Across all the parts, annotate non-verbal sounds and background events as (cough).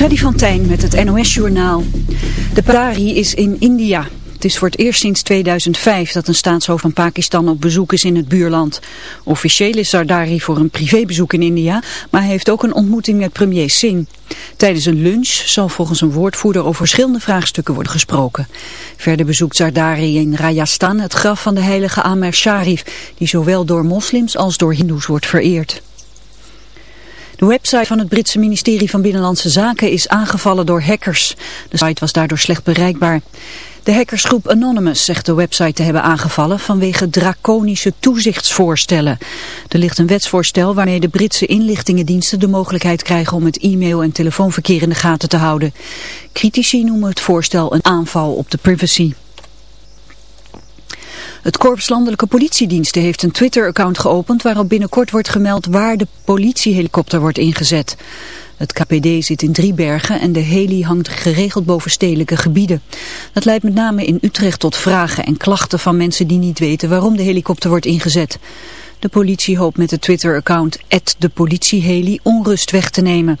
Freddy van Tijn met het NOS-journaal. De Pari is in India. Het is voor het eerst sinds 2005 dat een staatshoofd van Pakistan op bezoek is in het buurland. Officieel is Zardari voor een privébezoek in India, maar hij heeft ook een ontmoeting met premier Singh. Tijdens een lunch zal volgens een woordvoerder over verschillende vraagstukken worden gesproken. Verder bezoekt Zardari in Rajasthan het graf van de heilige Amer Sharif, die zowel door moslims als door hindoes wordt vereerd. De website van het Britse ministerie van Binnenlandse Zaken is aangevallen door hackers. De site was daardoor slecht bereikbaar. De hackersgroep Anonymous zegt de website te hebben aangevallen vanwege draconische toezichtsvoorstellen. Er ligt een wetsvoorstel waarmee de Britse inlichtingendiensten de mogelijkheid krijgen om het e-mail- en telefoonverkeer in de gaten te houden. Critici noemen het voorstel een aanval op de privacy. Het Korps Landelijke Politiediensten heeft een Twitter-account geopend waarop binnenkort wordt gemeld waar de politiehelikopter wordt ingezet. Het KPD zit in Driebergen en de heli hangt geregeld boven stedelijke gebieden. Dat leidt met name in Utrecht tot vragen en klachten van mensen die niet weten waarom de helikopter wordt ingezet. De politie hoopt met het Twitter-account de politieheli onrust weg te nemen.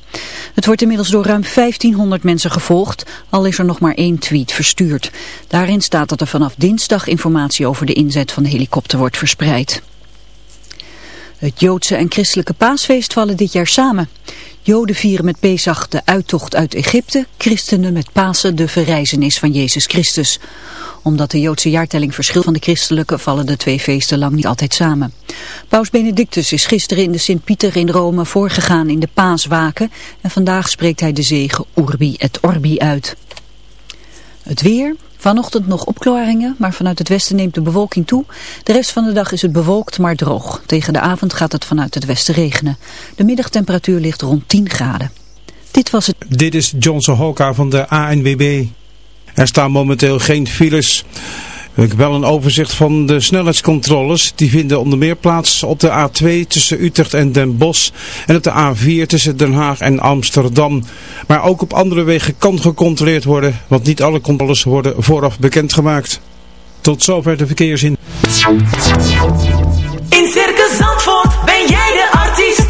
Het wordt inmiddels door ruim 1500 mensen gevolgd, al is er nog maar één tweet verstuurd. Daarin staat dat er vanaf dinsdag informatie over de inzet van de helikopter wordt verspreid. Het Joodse en christelijke paasfeest vallen dit jaar samen. Joden vieren met Pesach de uittocht uit Egypte, christenen met Pasen de verrijzenis van Jezus Christus. Omdat de Joodse jaartelling verschilt van de christelijke vallen de twee feesten lang niet altijd samen. Paus Benedictus is gisteren in de Sint-Pieter in Rome voorgegaan in de paaswaken en vandaag spreekt hij de zegen Urbi et Orbi uit. Het weer, Vanochtend nog opklaringen, maar vanuit het westen neemt de bewolking toe. De rest van de dag is het bewolkt, maar droog. Tegen de avond gaat het vanuit het westen regenen. De middagtemperatuur ligt rond 10 graden. Dit was het. Dit is Johnson Hoka van de ANWB. Er staan momenteel geen files. Ik heb wel een overzicht van de snelheidscontroles. Die vinden onder meer plaats op de A2 tussen Utrecht en Den Bosch en op de A4 tussen Den Haag en Amsterdam. Maar ook op andere wegen kan gecontroleerd worden, want niet alle controles worden vooraf bekendgemaakt. Tot zover de verkeersin. In Circus Zandvoort ben jij de artiest.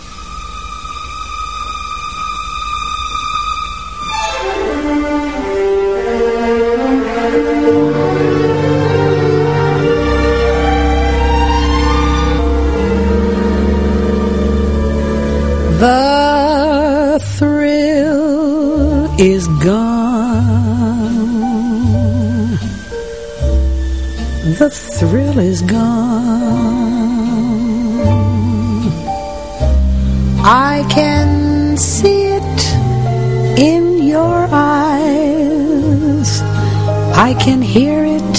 The thrill is gone. The thrill is gone. I can see it in your eyes. I can hear it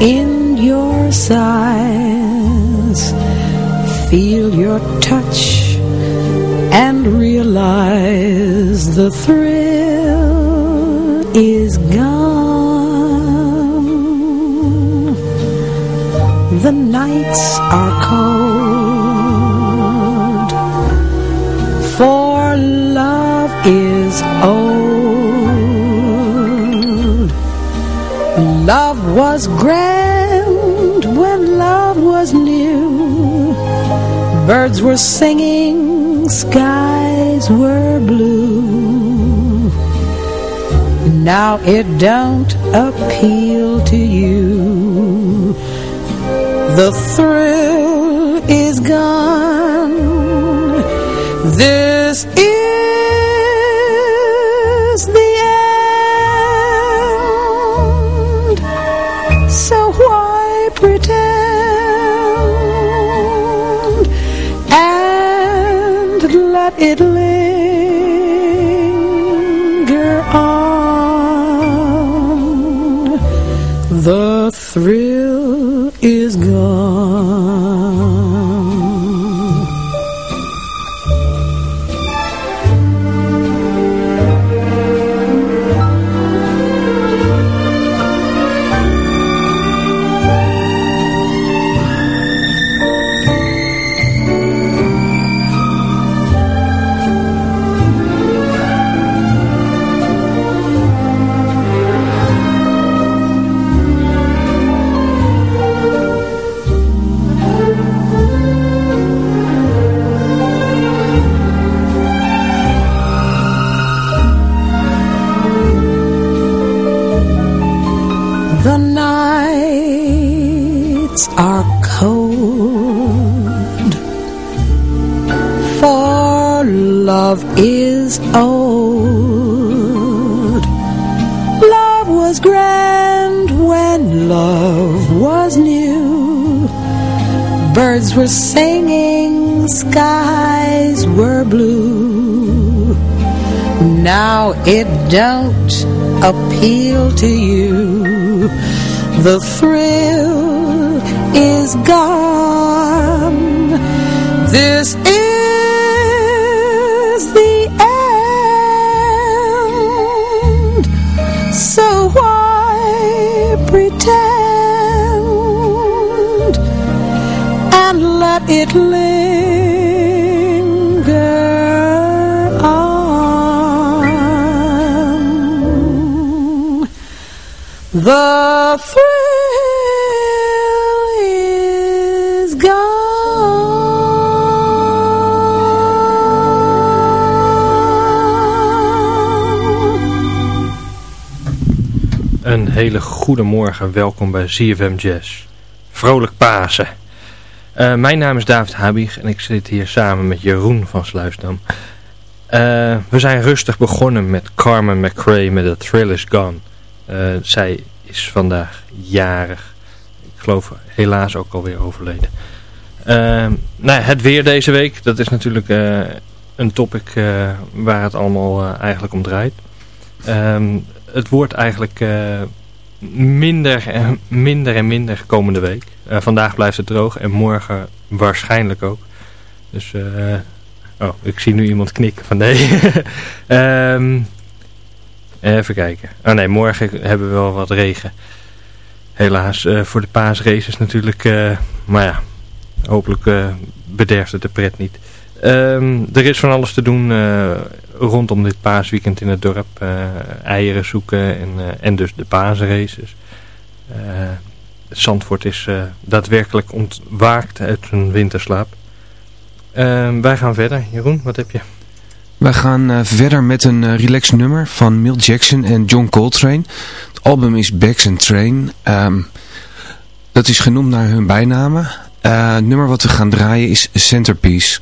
in your sighs. Feel your touch and realize the thrill is gone. the nights are cold. For love is old. Love was grand when love was new. Birds were singing, skies were blue. Now it don't appeal to you. The thrill is gone. This is The The thrill is gone. This is the end. So why pretend And let it linger on? The thrill Een hele goede morgen, welkom bij ZFM Jazz. Vrolijk Pasen. Eh, mijn naam is David Habig en ik zit hier samen met Jeroen van Sluisdam. Eh, we zijn rustig begonnen met Carmen McRae met The Thrill Is Gone. Eh, zij is vandaag jarig. Ik geloof helaas ook alweer overleden. Nou het weer deze week, dat is natuurlijk een topic waar het allemaal eigenlijk om draait. Ehm, het wordt eigenlijk eh, minder, en minder en minder komende week. Eh, vandaag blijft het droog en morgen waarschijnlijk ook. Dus, eh, oh, ik zie nu iemand knikken van nee. (laughs) Ehm, even kijken. Oh nee, morgen hebben we wel wat regen. Helaas voor de paasraces natuurlijk. maar ja, hopelijk bederft het de pret niet. Ehm, er is van alles te doen rondom dit paasweekend in het dorp. Eh, eieren zoeken en, eh, en dus de paasraces. Eh, Zandvoort is daadwerkelijk ontwaakt uit zijn winterslaap. Ehm, wij gaan verder. Jeroen, wat heb je? Wij gaan verder met een uh, relaxed nummer van Milt Jackson en John Coltrane. Het album is Bags and Train. Ehm, dat is genoemd naar hun bijnamen. Het nummer wat we gaan draaien is Centerpiece.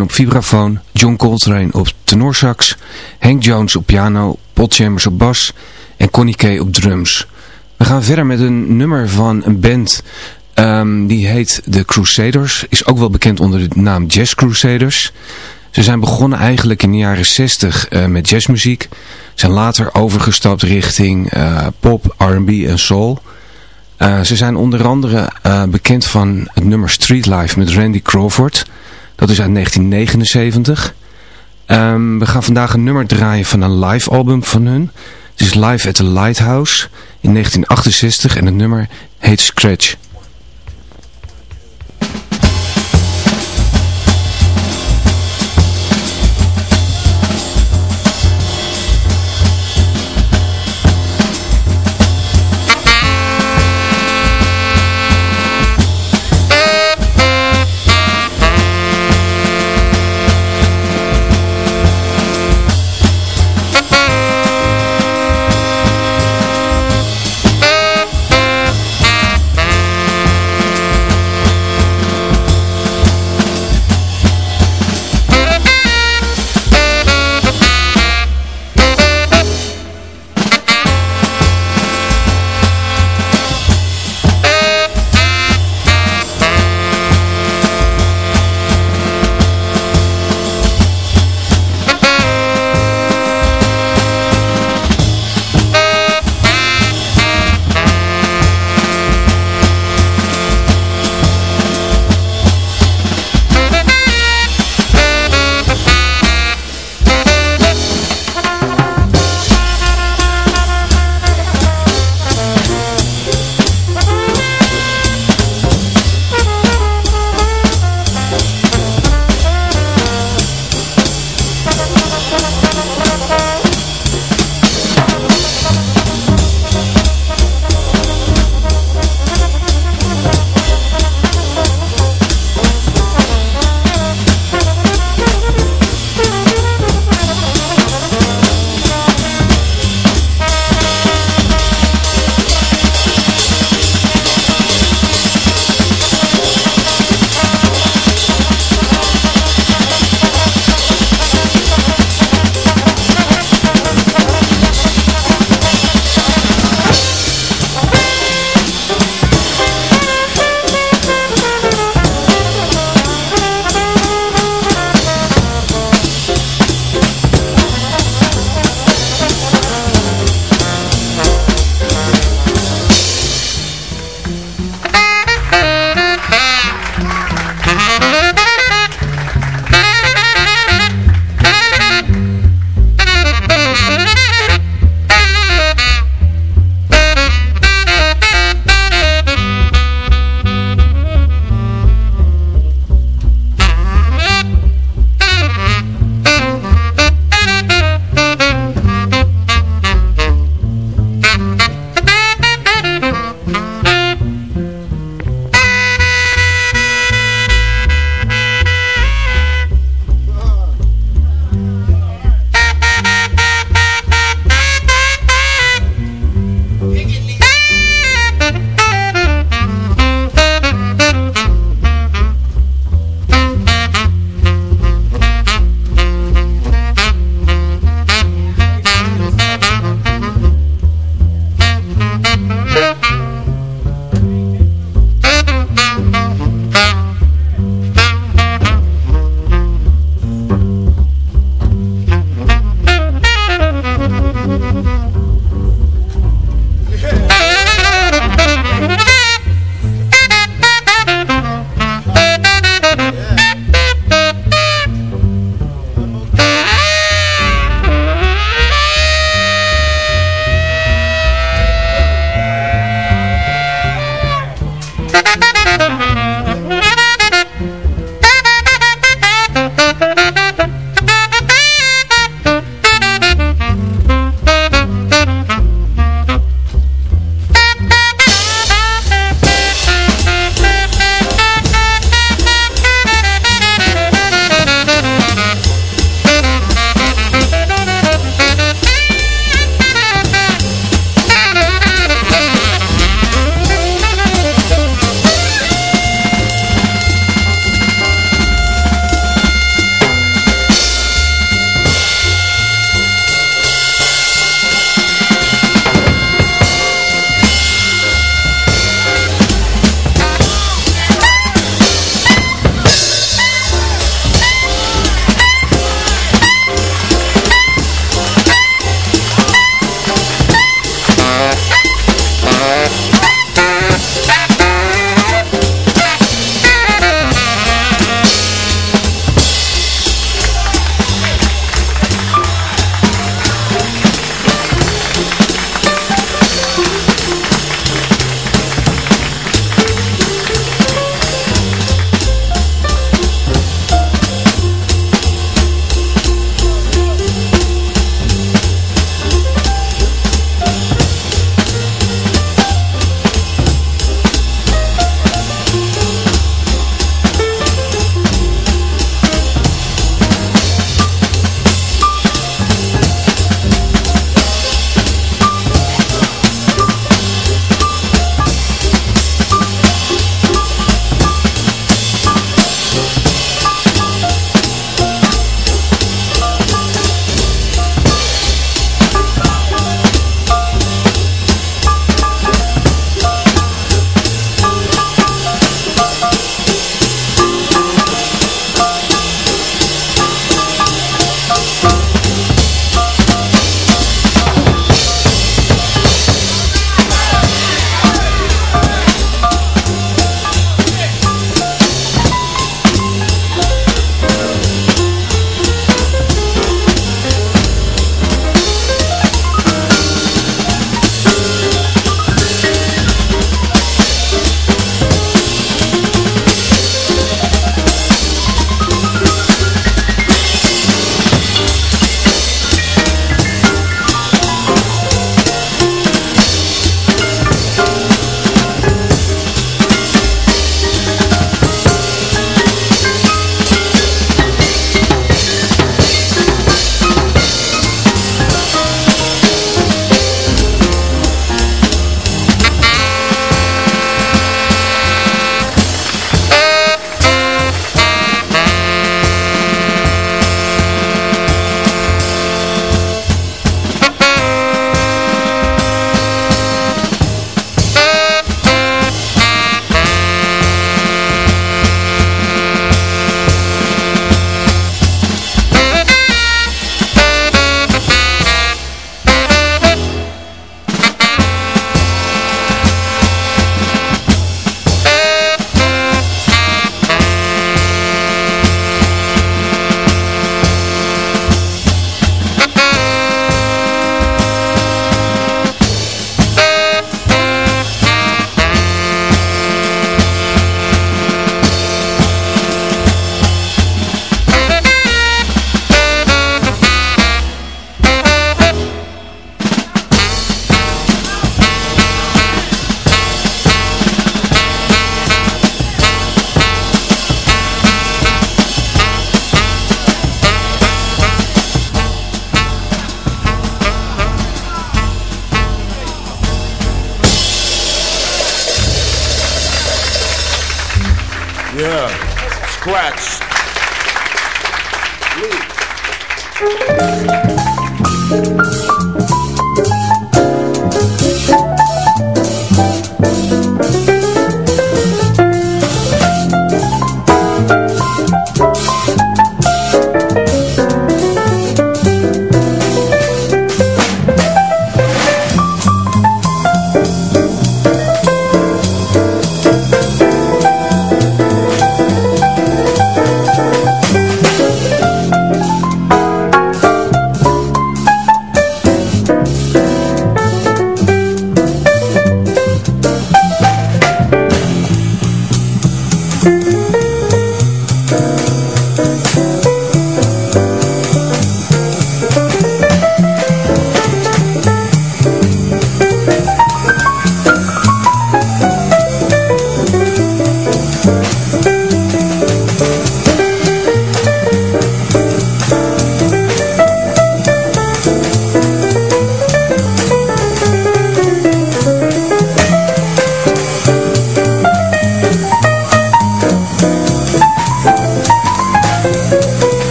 Op vibrafoon, John Coltrane op tenorsax, Hank Jones op piano, Paul Chambers op bas en Connie Kay op drums. We gaan verder met een nummer van een band um, die heet The Crusaders, is ook wel bekend onder de naam Jazz Crusaders. Ze zijn begonnen eigenlijk in de jaren 60 uh, met jazzmuziek, zijn later overgestapt richting uh, pop, R&B en soul... Uh, ze zijn onder andere bekend van het nummer Street Life met Randy Crawford. Dat is uit 1979. Um, we gaan vandaag een nummer draaien van een live album van hun. Het is Live at the Lighthouse in 1968 en het nummer heet Scratch.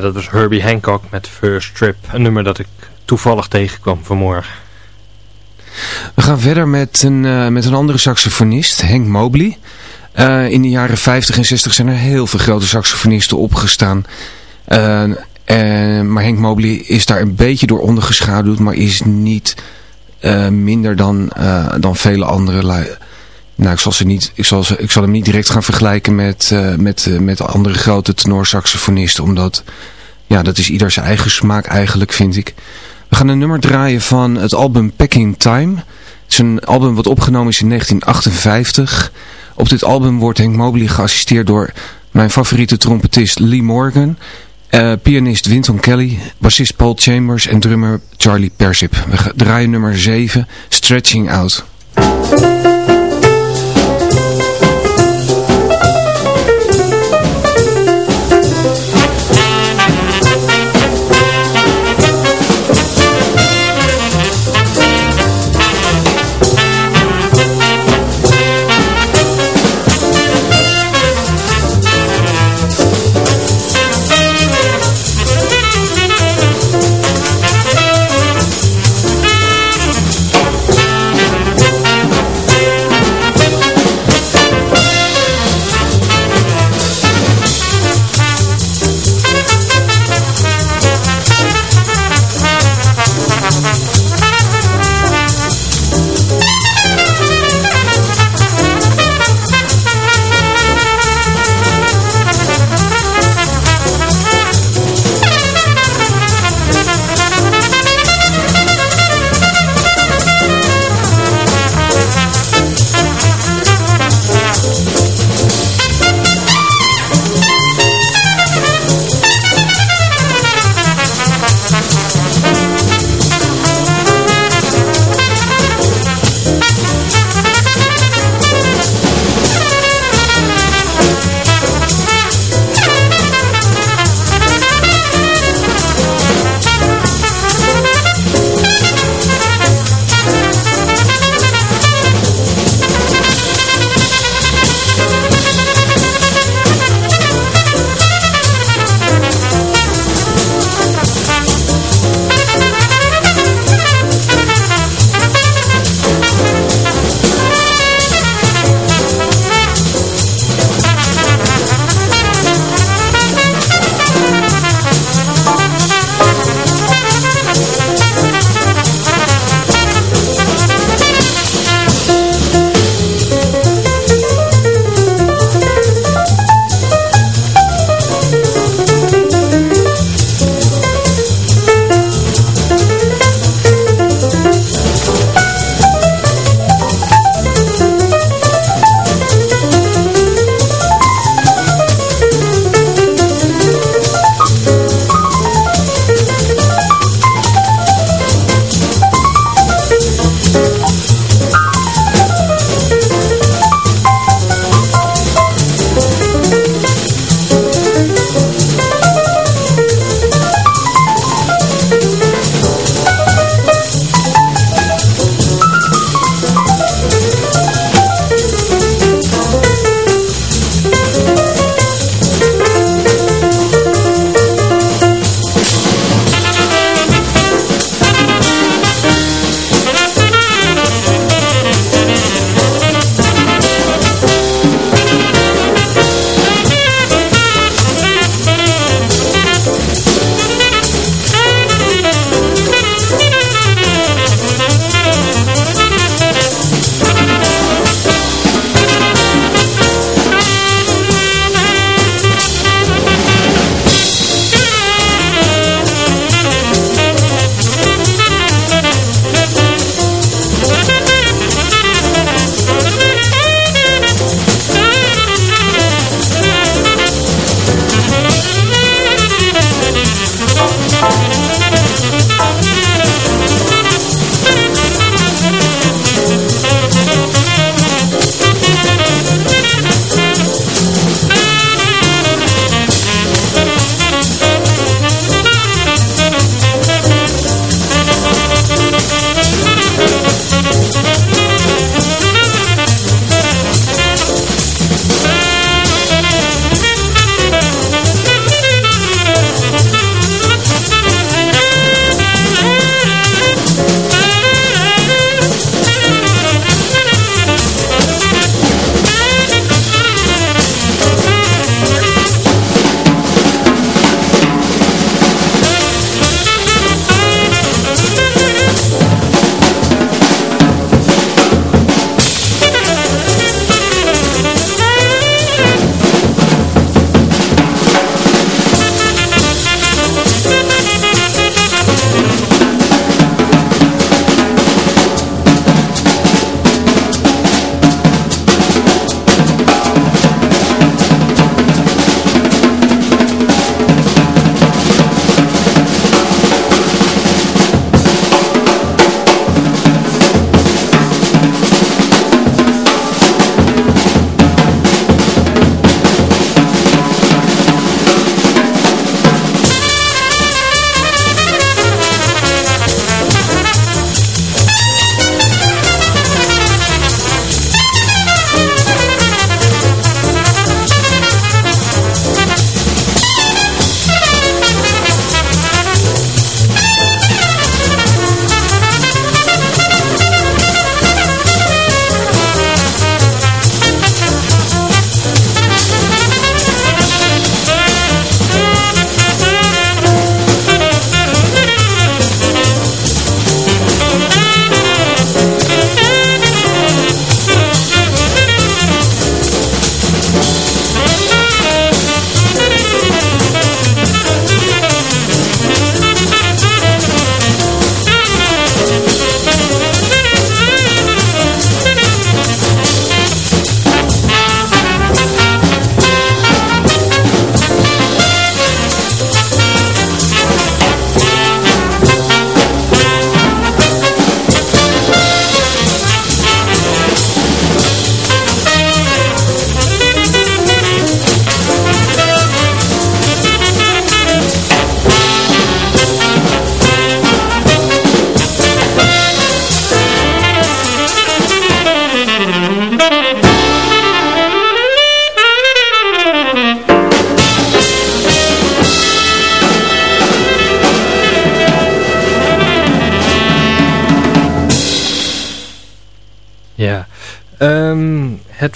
Dat was Herbie Hancock met First Trip. Een nummer dat ik toevallig tegenkwam vanmorgen. We gaan verder met een, uh, met een andere saxofonist, Hank Mobley. Uh, in de jaren 50 en 60 zijn er heel veel grote saxofonisten opgestaan. Uh, maar Hank Mobley is daar een beetje door ondergeschaduwd, maar is niet minder dan, dan vele andere. Nou, ik zal, ze niet, ik, zal ze, ik zal hem niet direct gaan vergelijken met, met, met andere grote tenorsaxofonisten, omdat ja, dat is ieder zijn eigen smaak eigenlijk, vind ik. We gaan een nummer draaien van het album Packing Time. Het is een album wat opgenomen is in 1958. Op dit album wordt Hank Mobley geassisteerd door mijn favoriete trompetist Lee Morgan... Uh, pianist Winton Kelly, bassist Paul Chambers en drummer Charlie Persip. We draaien nummer 7, Stretching Out.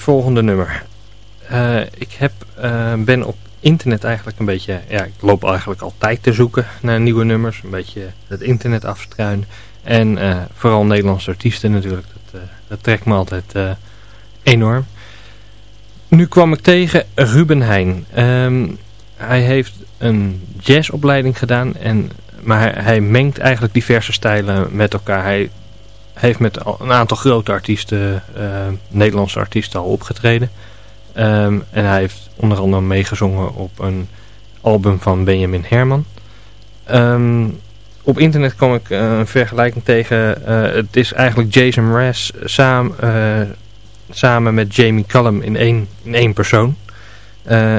Volgende nummer. Eh, ik heb, eh, ben op internet eigenlijk een beetje, ja, ik loop eigenlijk altijd te zoeken naar nieuwe nummers. Een beetje het internet afstruinen. En eh, vooral Nederlandse artiesten natuurlijk, dat, dat trekt me altijd enorm. Nu kwam ik tegen Ruben Heijn. Ehm, hij heeft een jazzopleiding gedaan, en, maar hij mengt eigenlijk diverse stijlen met elkaar. Hij heeft met een aantal grote artiesten, Nederlandse artiesten al opgetreden. Ehm, en hij heeft onder andere meegezongen op een album van Benjamin Herman. Ehm, op internet kwam ik uh, een vergelijking tegen. Uh, het is eigenlijk Jason Mraz samen, samen met Jamie Cullum in één, in één persoon.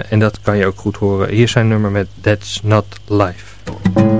en dat kan je ook goed horen. Hier zijn nummer met That's Not Life.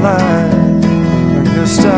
life when you're stuck.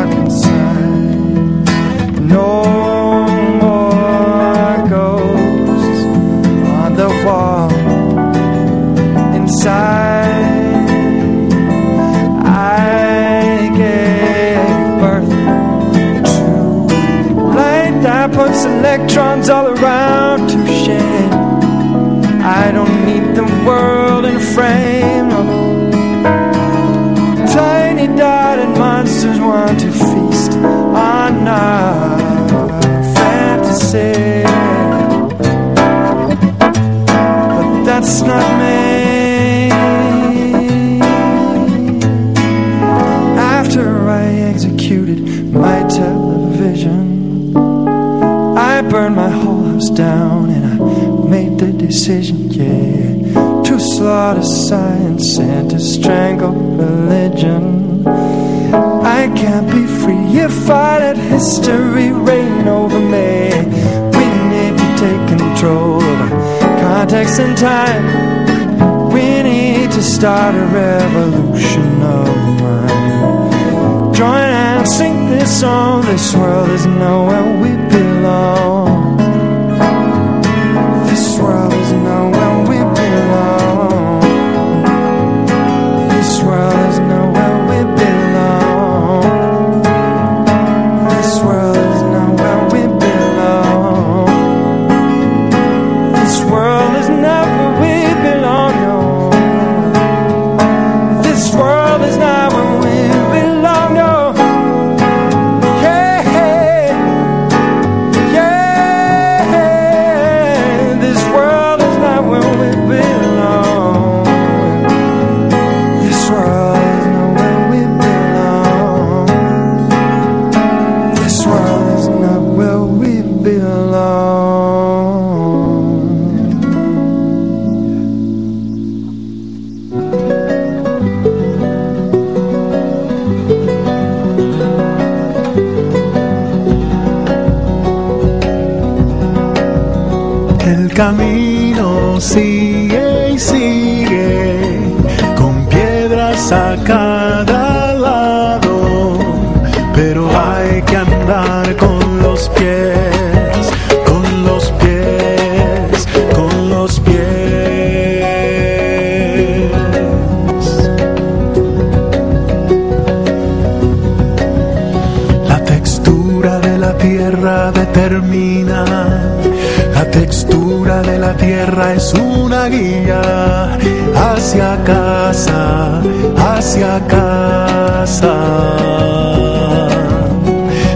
Es una guía hacia casa, hacia casa.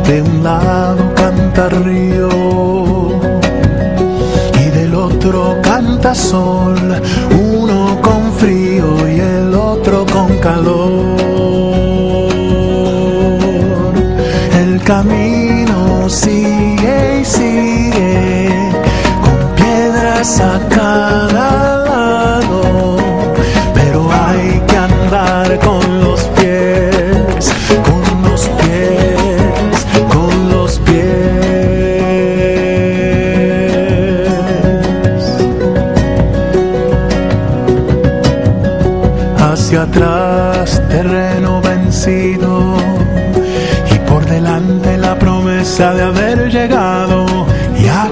De un lado canta río y del otro canta sol, Hacia atrás, terreno vencido. Y por delante la promesa de haber llegado y a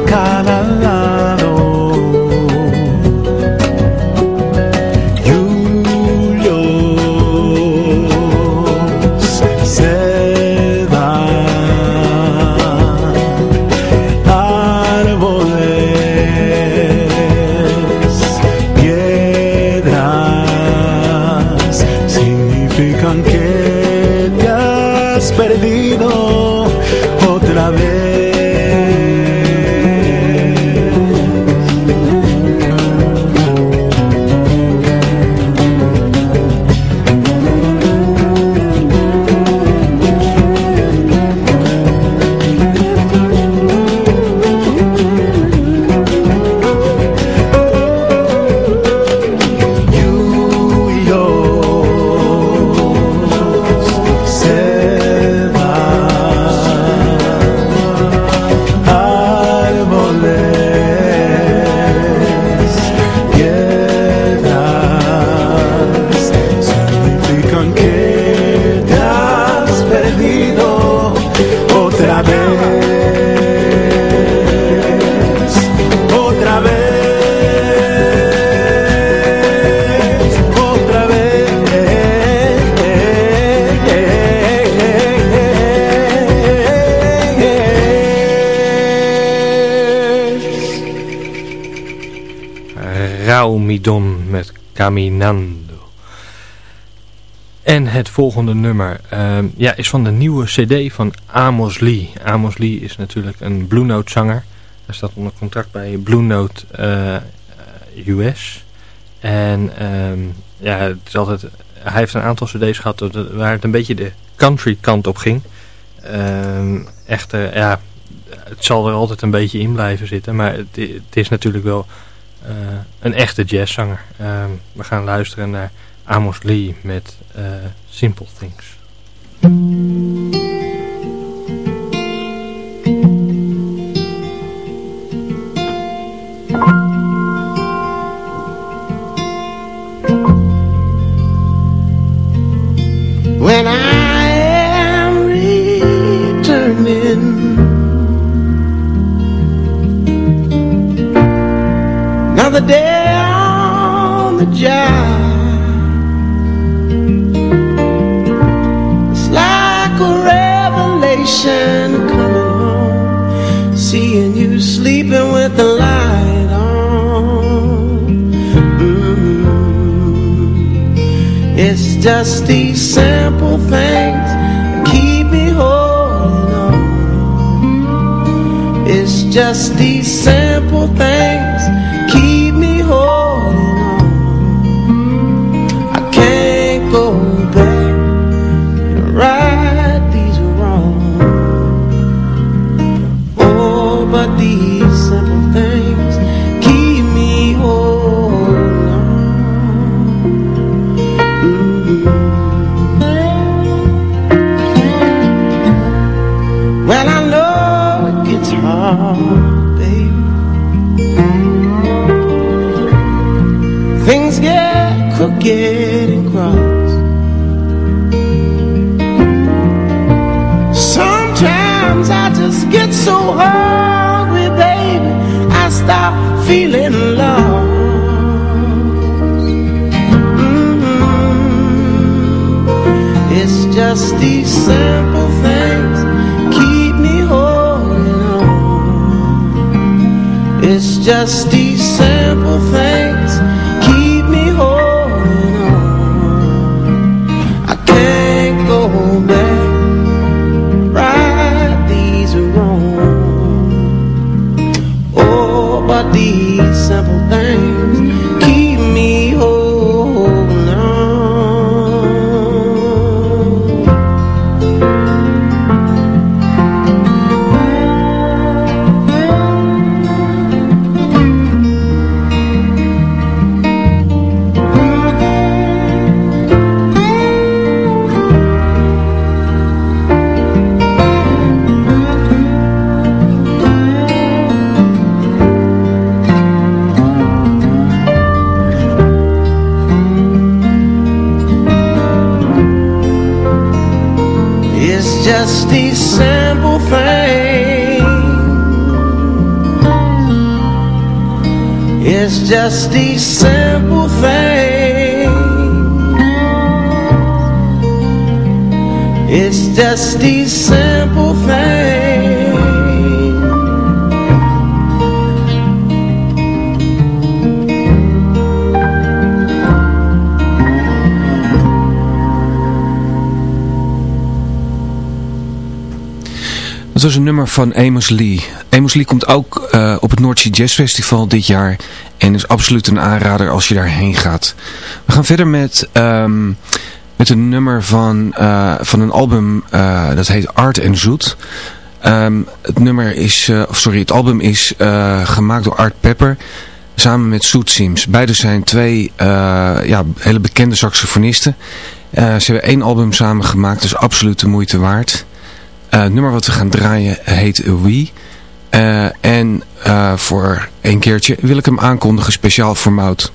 Caminando. En het volgende nummer ehm, ja, is van de nieuwe cd van Amos Lee. Amos Lee is natuurlijk een Blue Note zanger. Hij staat onder contract bij Blue Note eh, US. En ehm, ja, het is altijd, hij heeft een aantal cd's gehad waar het een beetje de country kant op ging. Echter, ja, het zal er altijd een beetje in blijven zitten. Maar het, het is natuurlijk wel eh, een echte jazzzanger. Ehm, we gaan luisteren naar Amos Lee met eh, Simple Things. cross. Sometimes I just get so hungry, baby, I start feeling lost. It's just these simple things keep me holding on. It's just these simple things. Just these simple things. It's just these simple. Dat was een nummer van Amos Lee. Lee komt ook eh, op het Noordzee Jazz Festival dit jaar. En is absoluut een aanrader als je daarheen gaat. We gaan verder met, ehm, met een nummer van, eh, van een album eh, dat heet Art en Zoet. Ehm, het nummer is, sorry, het album is gemaakt door Art Pepper samen met Soet Sims. Beide zijn twee ja, hele bekende saxofonisten. ze hebben één album samen gemaakt, dus absoluut de moeite waard. Het nummer wat we gaan draaien heet We. Uh, en uh, voor een keertje wil ik hem aankondigen speciaal voor Mout.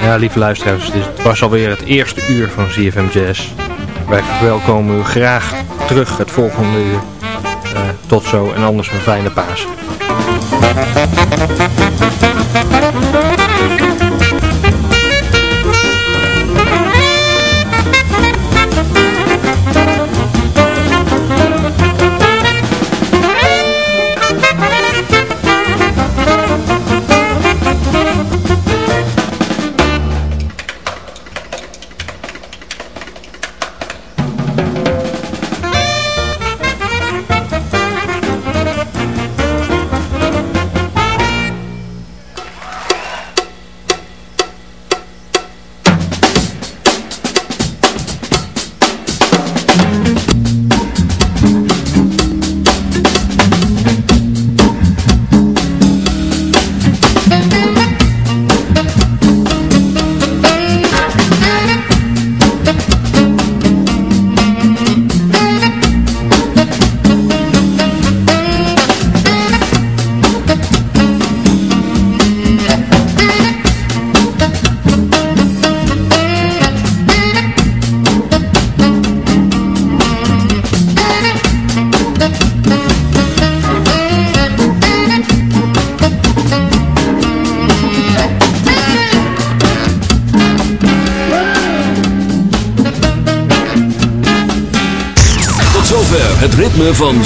Ja, lieve luisteraars, dit was alweer het eerste uur van ZFM Jazz. Wij verwelkomen u graag terug het volgende uur. Uh, tot zo en anders een fijne paas.